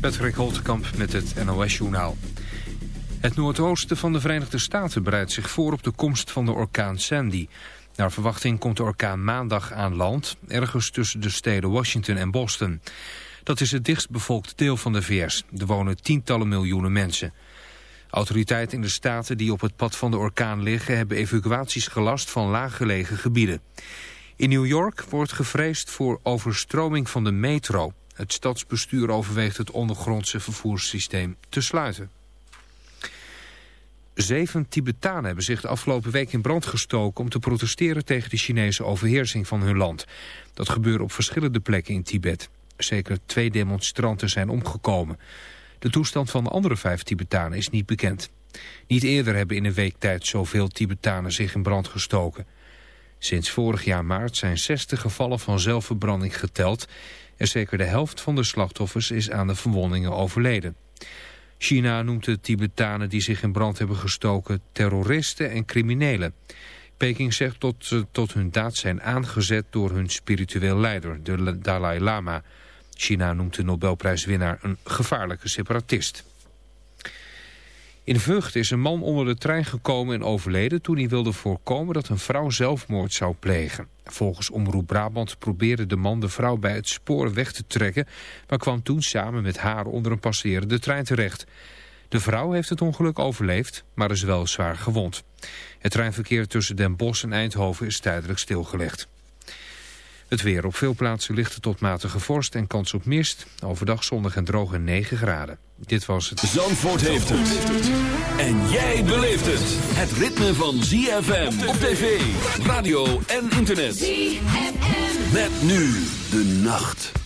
Patrick Holtkamp met het NOS-journaal. Het noordoosten van de Verenigde Staten bereidt zich voor op de komst van de orkaan Sandy. Naar verwachting komt de orkaan maandag aan land, ergens tussen de steden Washington en Boston. Dat is het dichtstbevolkte deel van de VS. Er wonen tientallen miljoenen mensen. Autoriteiten in de staten die op het pad van de orkaan liggen... hebben evacuaties gelast van laaggelegen gebieden. In New York wordt gevreesd voor overstroming van de metro. Het stadsbestuur overweegt het ondergrondse vervoerssysteem te sluiten. Zeven Tibetanen hebben zich de afgelopen week in brand gestoken... om te protesteren tegen de Chinese overheersing van hun land. Dat gebeurde op verschillende plekken in Tibet. Zeker twee demonstranten zijn omgekomen. De toestand van de andere vijf Tibetanen is niet bekend. Niet eerder hebben in een week tijd zoveel Tibetanen zich in brand gestoken. Sinds vorig jaar maart zijn 60 gevallen van zelfverbranding geteld... en zeker de helft van de slachtoffers is aan de verwondingen overleden. China noemt de Tibetanen die zich in brand hebben gestoken terroristen en criminelen. Peking zegt dat ze tot hun daad zijn aangezet door hun spiritueel leider, de Dalai Lama. China noemt de Nobelprijswinnaar een gevaarlijke separatist. In Vught is een man onder de trein gekomen en overleden toen hij wilde voorkomen dat een vrouw zelfmoord zou plegen. Volgens Omroep Brabant probeerde de man de vrouw bij het spoor weg te trekken, maar kwam toen samen met haar onder een passerende trein terecht. De vrouw heeft het ongeluk overleefd, maar is wel zwaar gewond. Het treinverkeer tussen Den Bosch en Eindhoven is tijdelijk stilgelegd. Het weer op veel plaatsen ligt tot matige vorst en kans op mist. Overdag zonnig en droog en 9 graden. Dit was het... Zandvoort heeft het. En jij beleeft het. Het ritme van ZFM op tv, radio en internet. ZFM. Met nu de nacht.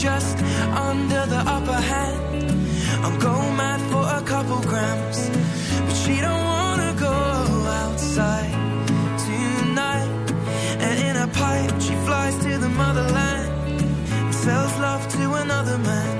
Just under the upper hand. I'm go mad for a couple grams, but she don't wanna go outside tonight. And in a pipe, she flies to the motherland and sells love to another man.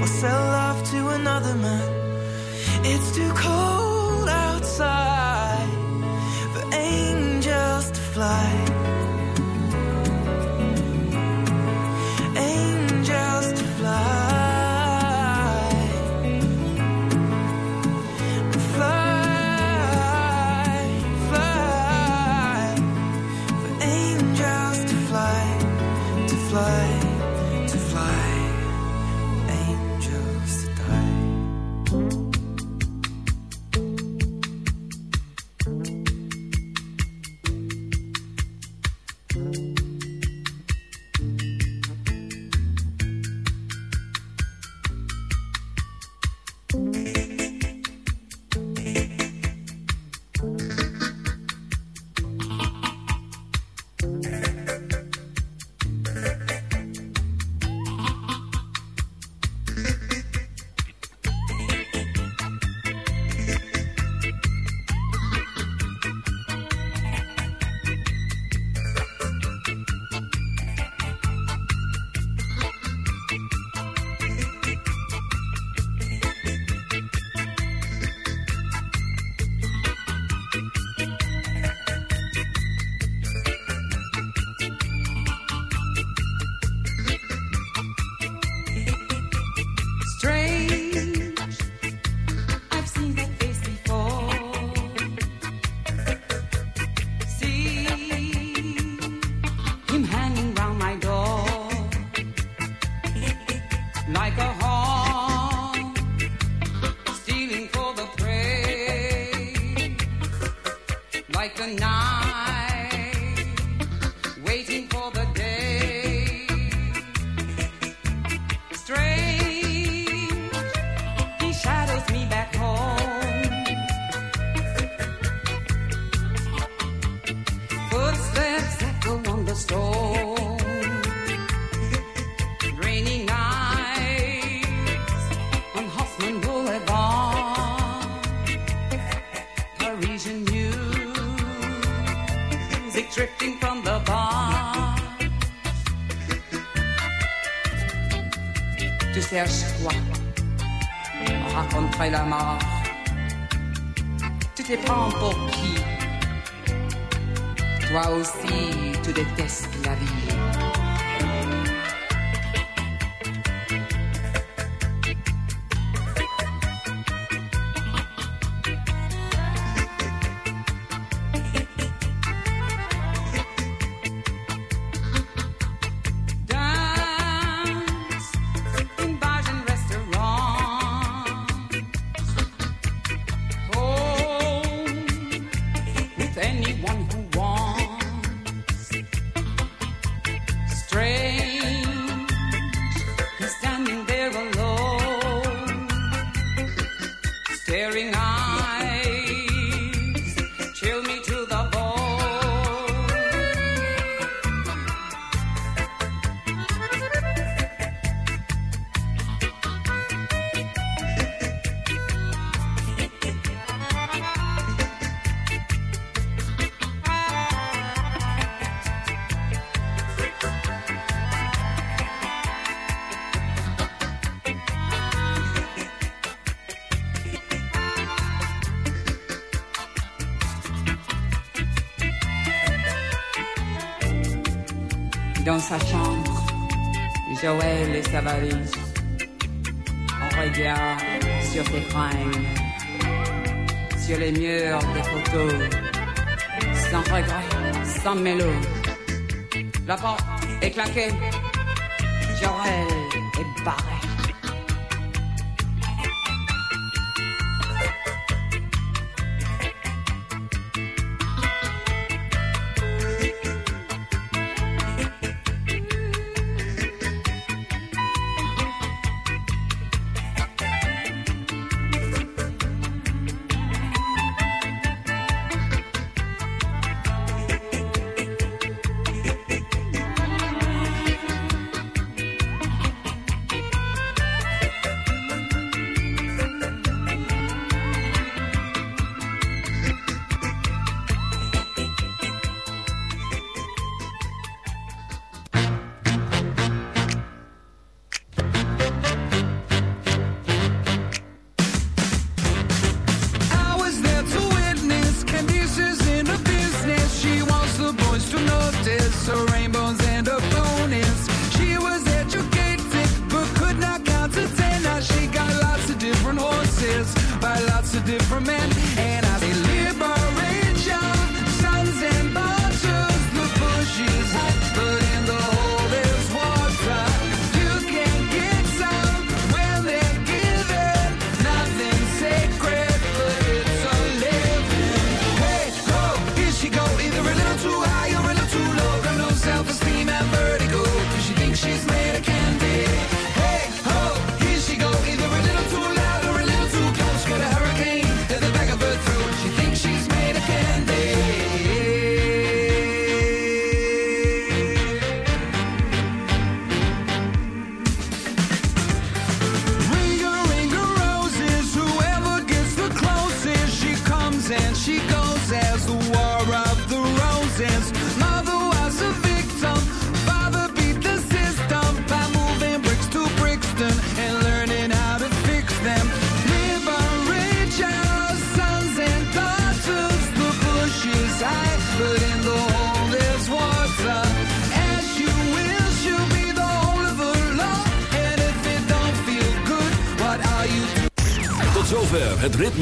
or sell love to another man. It's too cold outside for angels to fly. On regarde sur tes fringues, sur les murs des photos, sans regret, sans mélo. La porte est claquée, Jorel est barré.